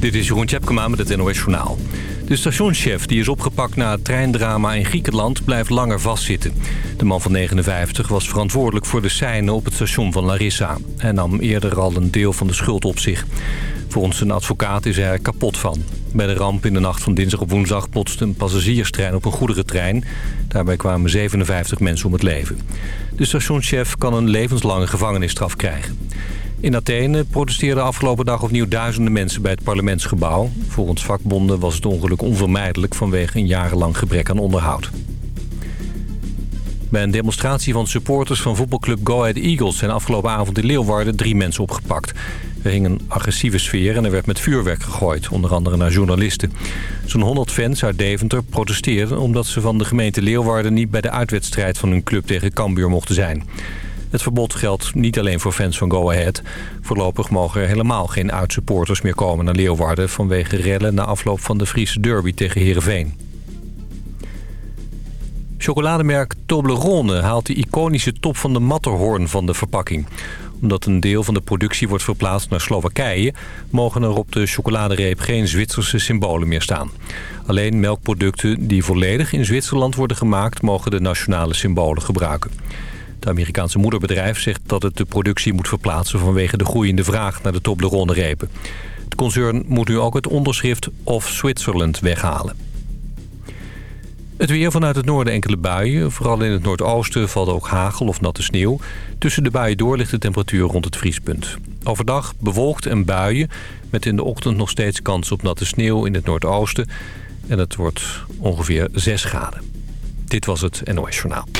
Dit is Jeroen Tjepkema met het NOS Journaal. De stationschef die is opgepakt na het treindrama in Griekenland blijft langer vastzitten. De man van 59 was verantwoordelijk voor de seinen op het station van Larissa. Hij nam eerder al een deel van de schuld op zich. Volgens zijn advocaat is hij er kapot van. Bij de ramp in de nacht van dinsdag op woensdag botste een passagierstrein op een goederentrein. Daarbij kwamen 57 mensen om het leven. De stationschef kan een levenslange gevangenisstraf krijgen. In Athene protesteerden afgelopen dag opnieuw duizenden mensen bij het parlementsgebouw. Volgens vakbonden was het ongeluk onvermijdelijk vanwege een jarenlang gebrek aan onderhoud. Bij een demonstratie van supporters van voetbalclub Go Ahead Eagles... zijn afgelopen avond in Leeuwarden drie mensen opgepakt. Er ging een agressieve sfeer en er werd met vuurwerk gegooid, onder andere naar journalisten. Zo'n 100 fans uit Deventer protesteerden omdat ze van de gemeente Leeuwarden... niet bij de uitwedstrijd van hun club tegen Cambuur mochten zijn. Het verbod geldt niet alleen voor fans van Go Ahead. Voorlopig mogen er helemaal geen uitsupporters meer komen naar Leeuwarden... vanwege rellen na afloop van de Friese derby tegen Heerenveen. Chocolademerk Toblerone haalt de iconische top van de Matterhorn van de verpakking. Omdat een deel van de productie wordt verplaatst naar Slowakije... mogen er op de chocoladereep geen Zwitserse symbolen meer staan. Alleen melkproducten die volledig in Zwitserland worden gemaakt... mogen de nationale symbolen gebruiken. Het Amerikaanse moederbedrijf zegt dat het de productie moet verplaatsen... vanwege de groeiende vraag naar de Toblerone-repen. Het concern moet nu ook het onderschrift of Switzerland weghalen. Het weer vanuit het noorden enkele buien. Vooral in het noordoosten valt ook hagel of natte sneeuw. Tussen de buien door ligt de temperatuur rond het vriespunt. Overdag bewolkt en buien. Met in de ochtend nog steeds kans op natte sneeuw in het noordoosten. En het wordt ongeveer 6 graden. Dit was het NOS Journaal.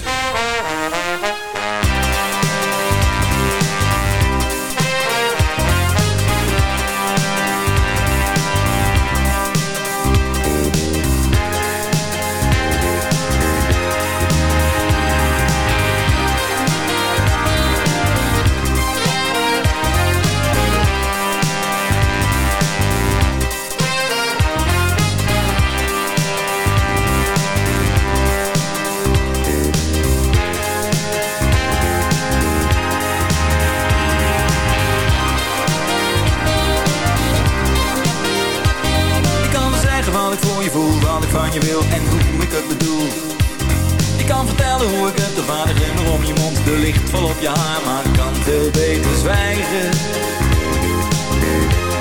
Licht vol op je haar, maar kan veel beter zwijgen.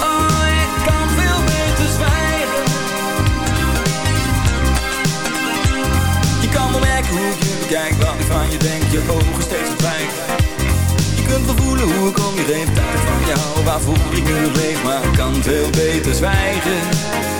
Oh, ik kan veel beter zwijgen. Je kan wel merken hoe je bekijk, wat ik van je denk Je ogen steeds verdwijnt Je kunt wel voelen hoe ik om je heen ik van jou, waarvoor ik nu leef Maar kan veel beter zwijgen.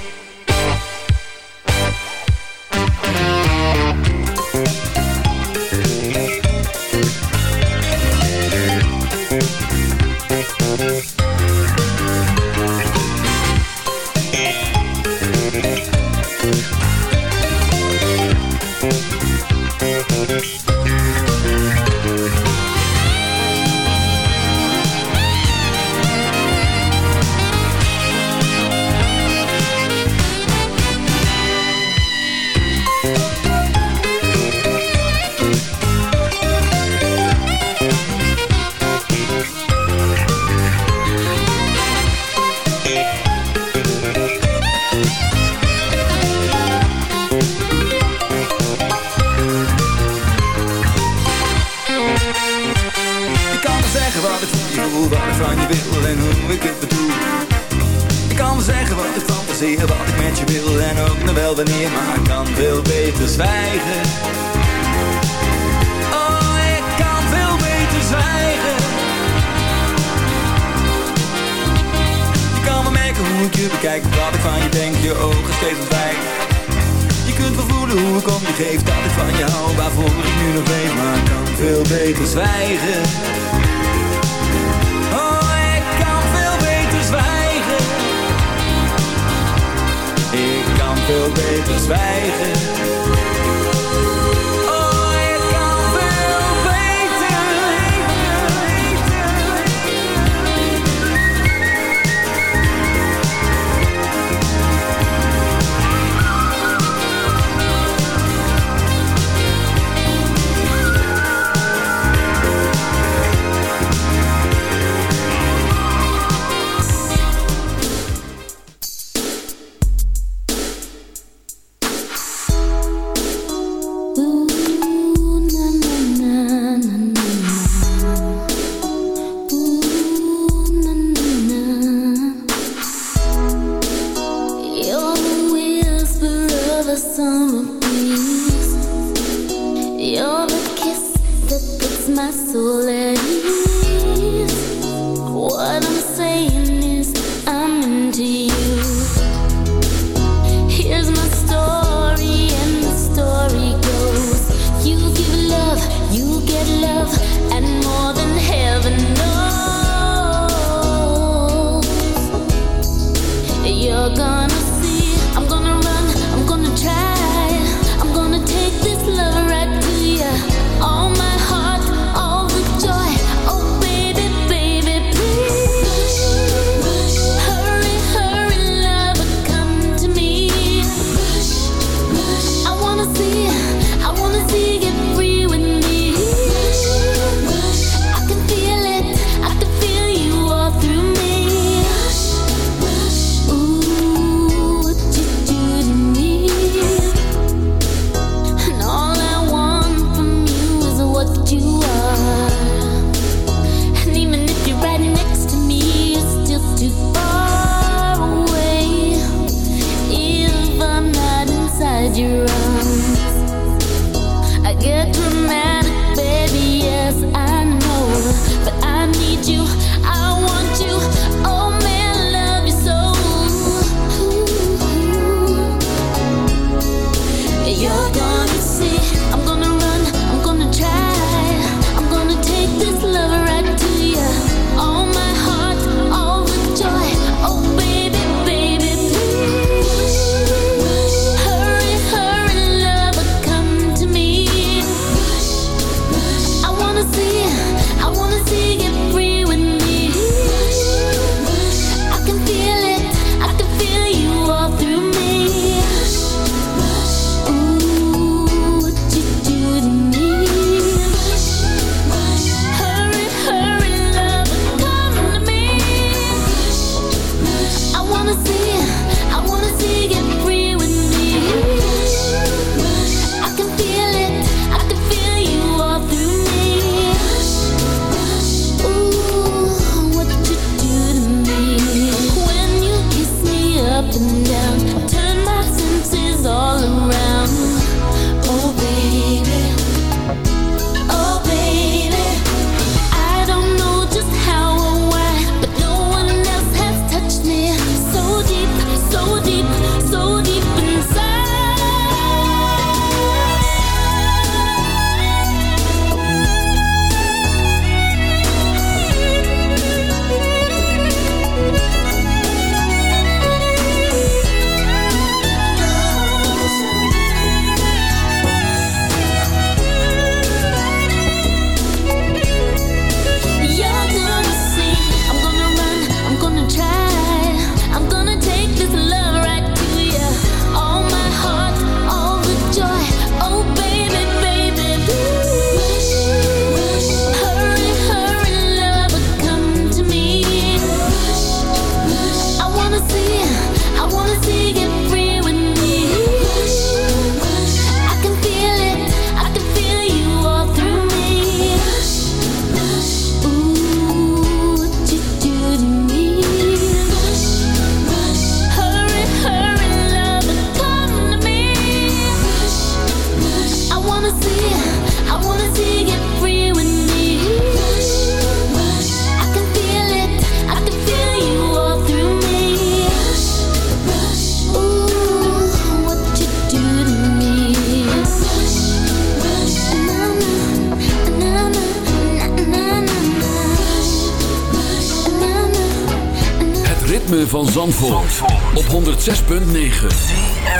106.9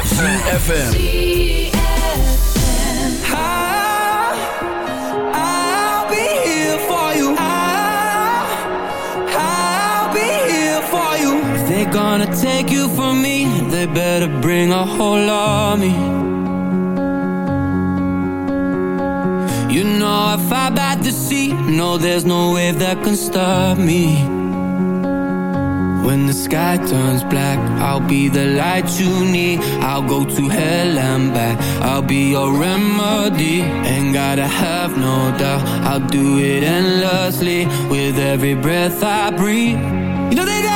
CFFM I'll be here for you. I'll be here for you. If they're gonna take you from me. They better bring a whole army. You know if I bat the sea No, there's no wave that can stop me when the sky turns black I'll be the light you need. I'll go to hell and back. I'll be your remedy. Ain't gotta have no doubt. I'll do it endlessly With every breath I breathe. You know I'll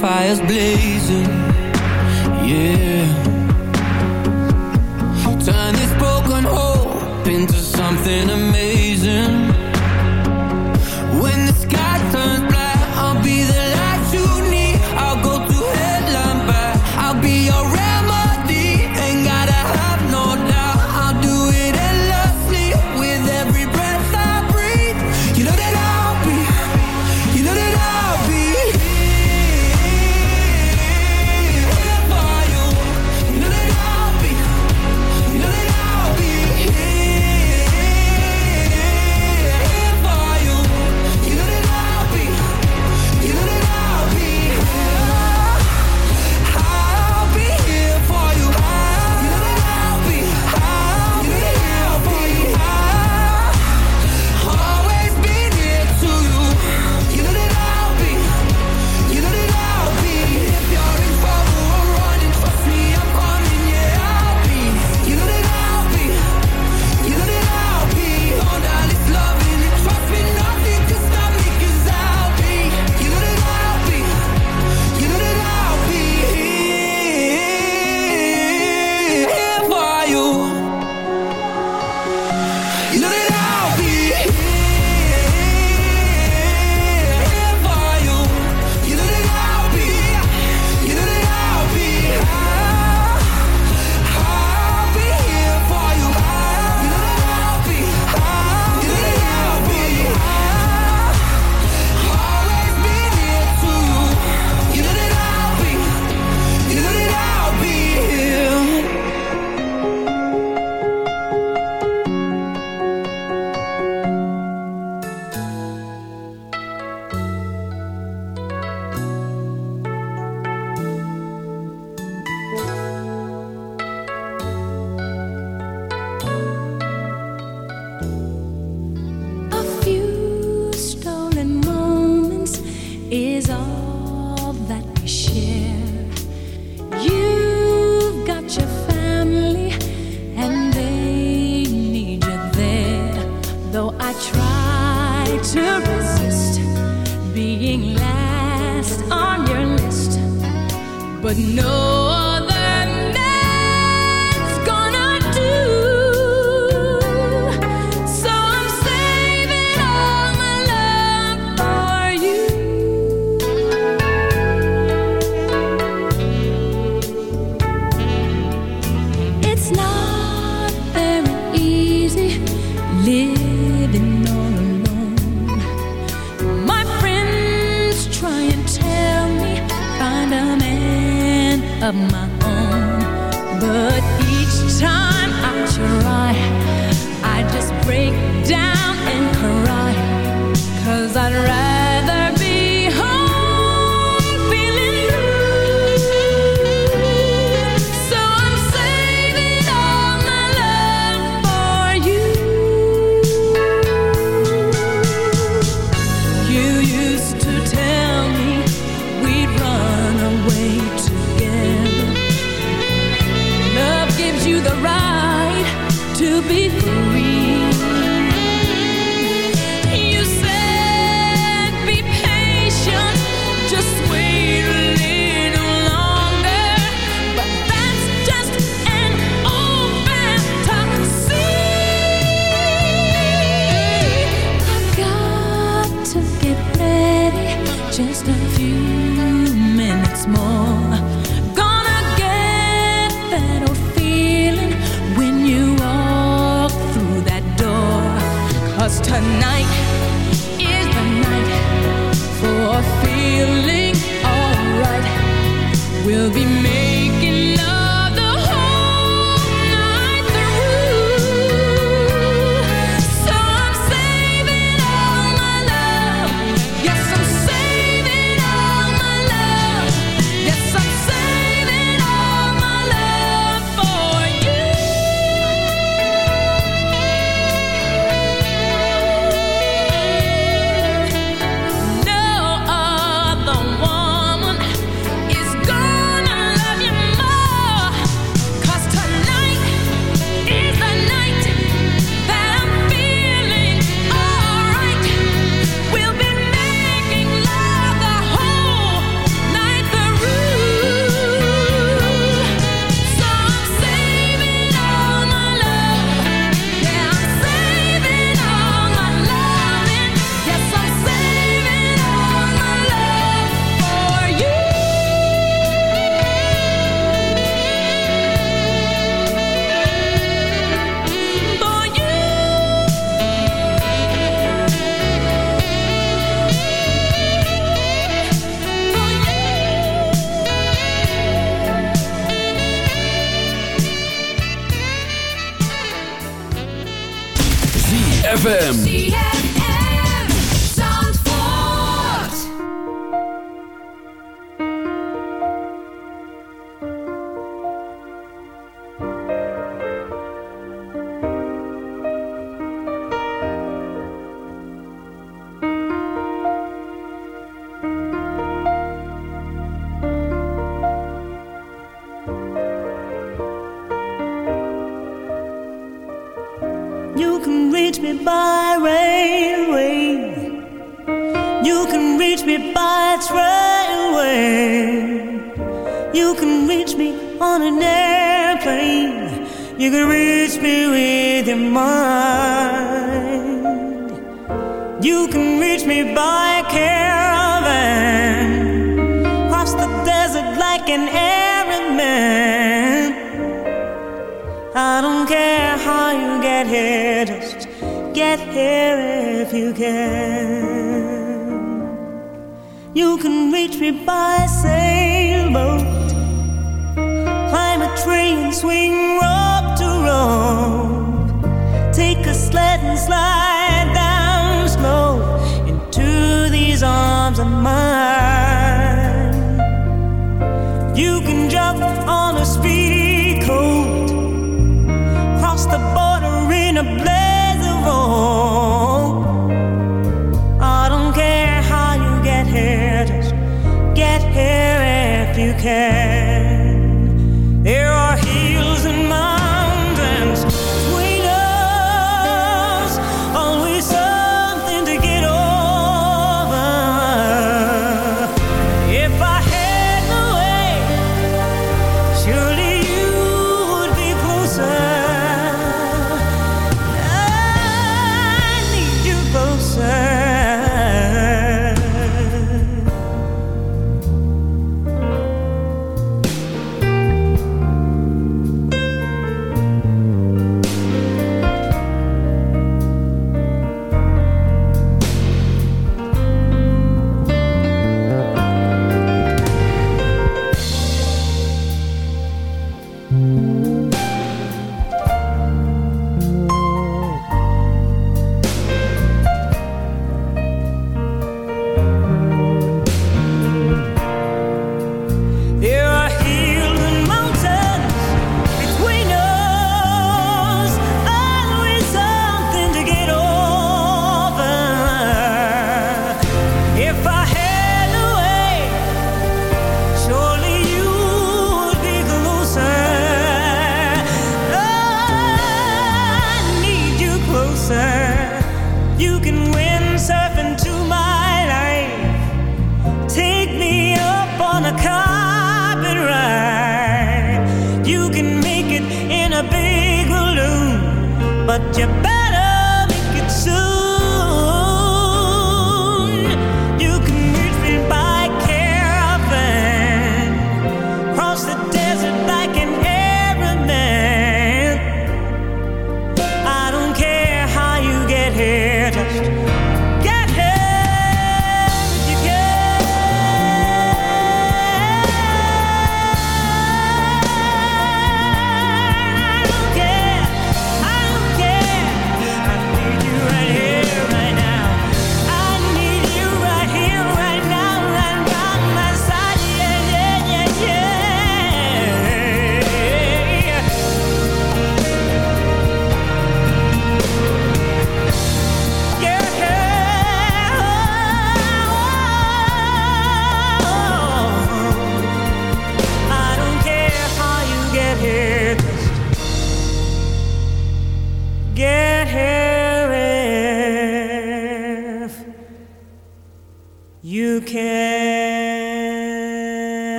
Fires blaze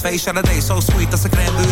2 bij 2 Chardonnay. So sweet als een crème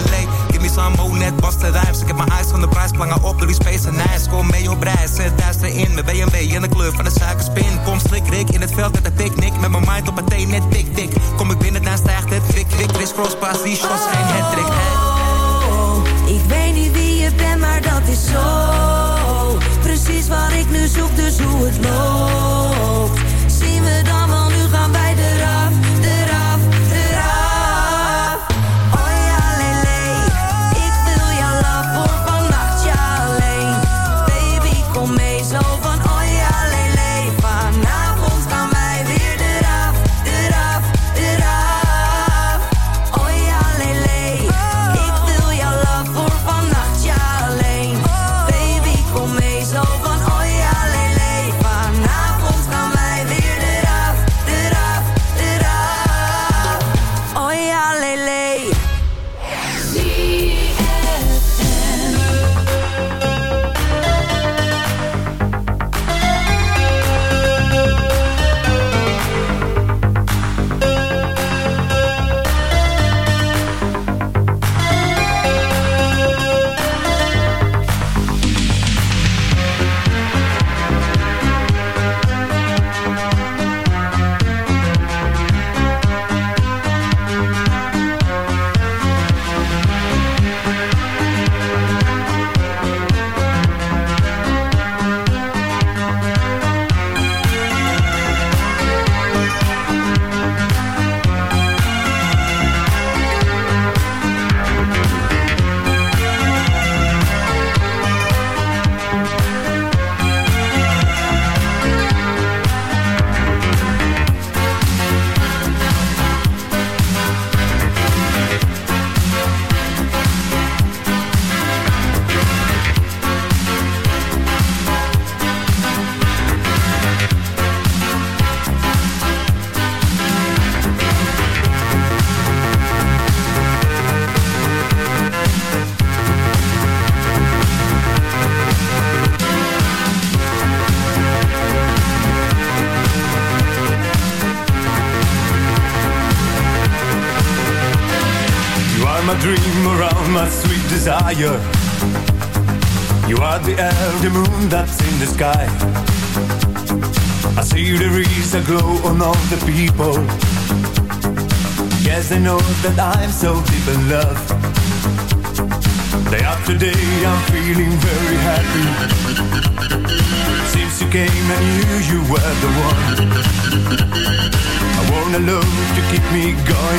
ailleurs.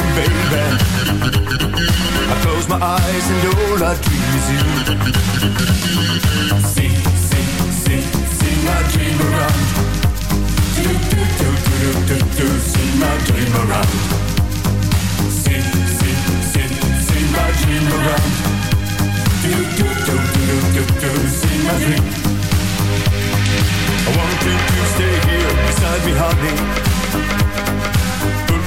Me baby I close my eyes and all I dream is you See, see, see, see my dream around Do, do, do, do, do, do, see my dream around See, see, see, see my dream around Do, do, do, do, do, do, see my dream I want you to stay here beside me, honey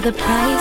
The price.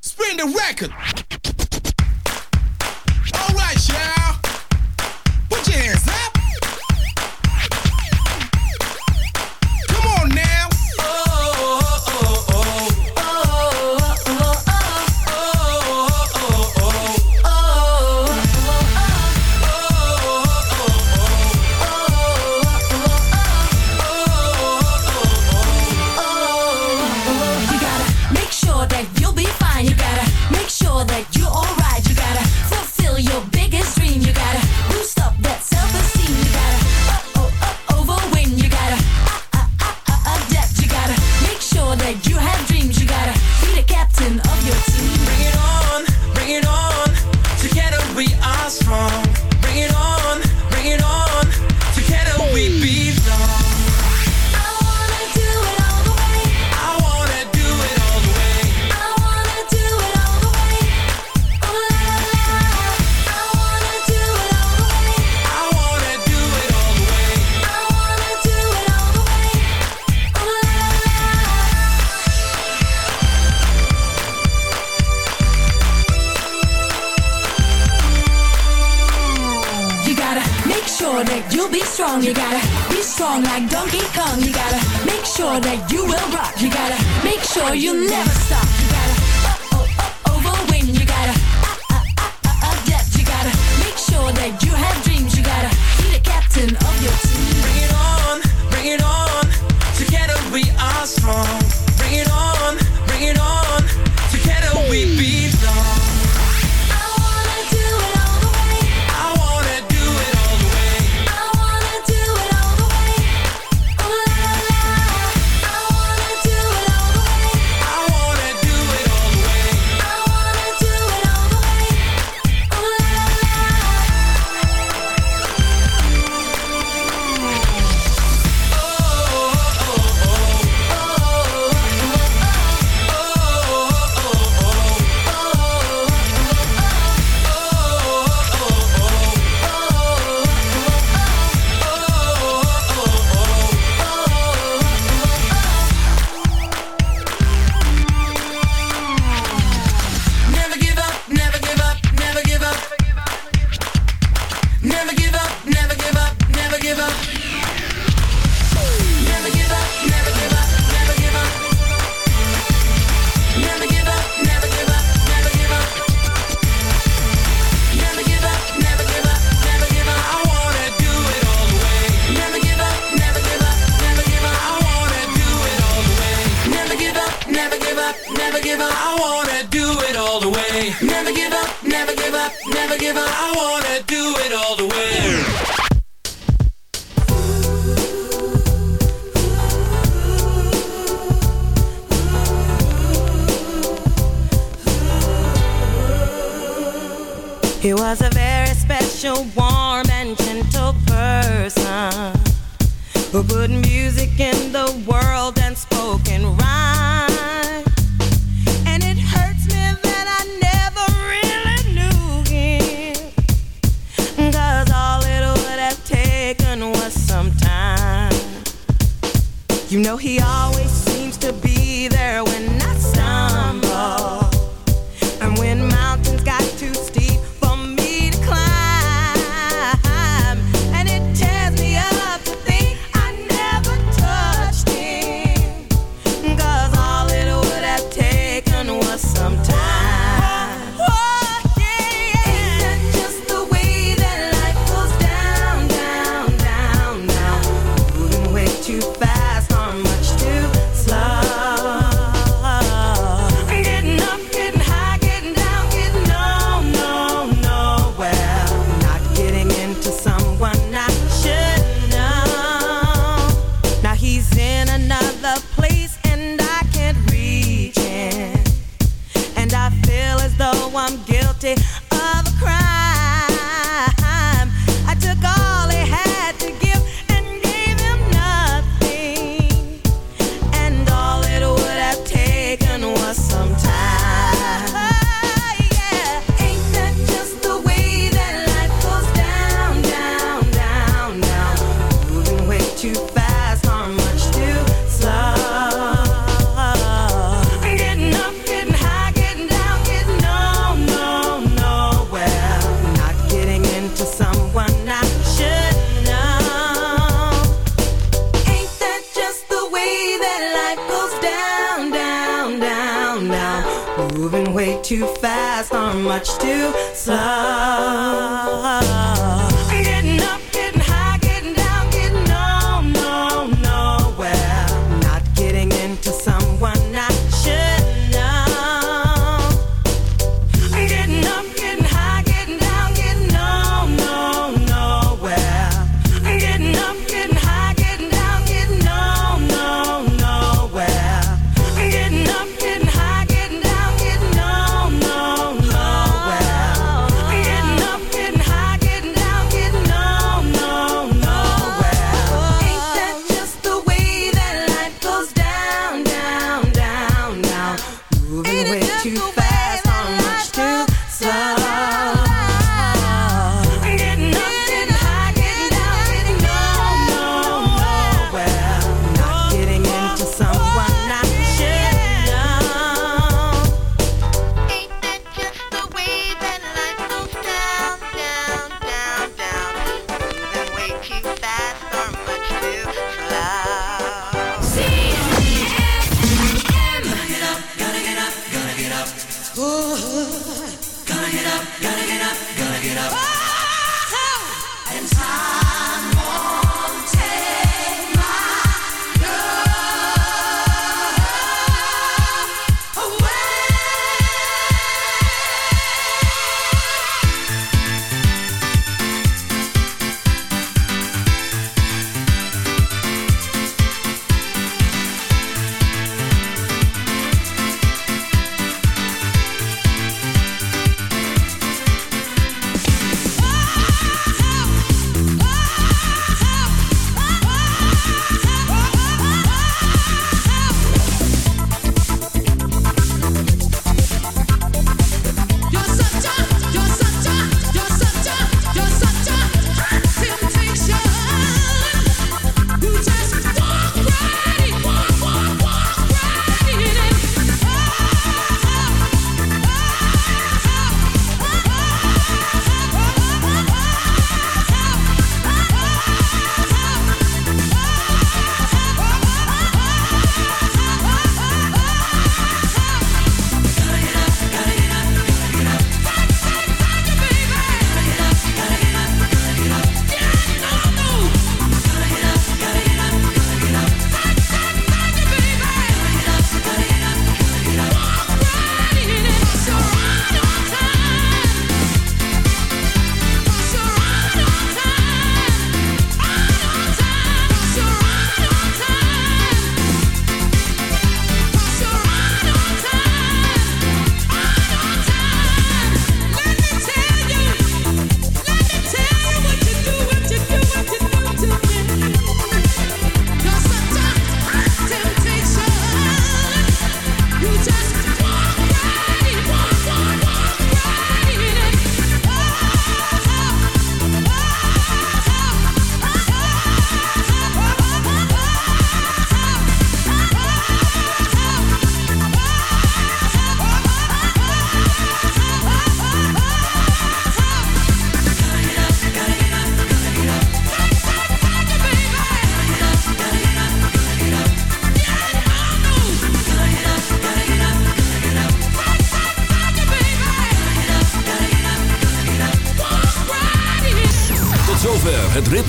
Spin the record.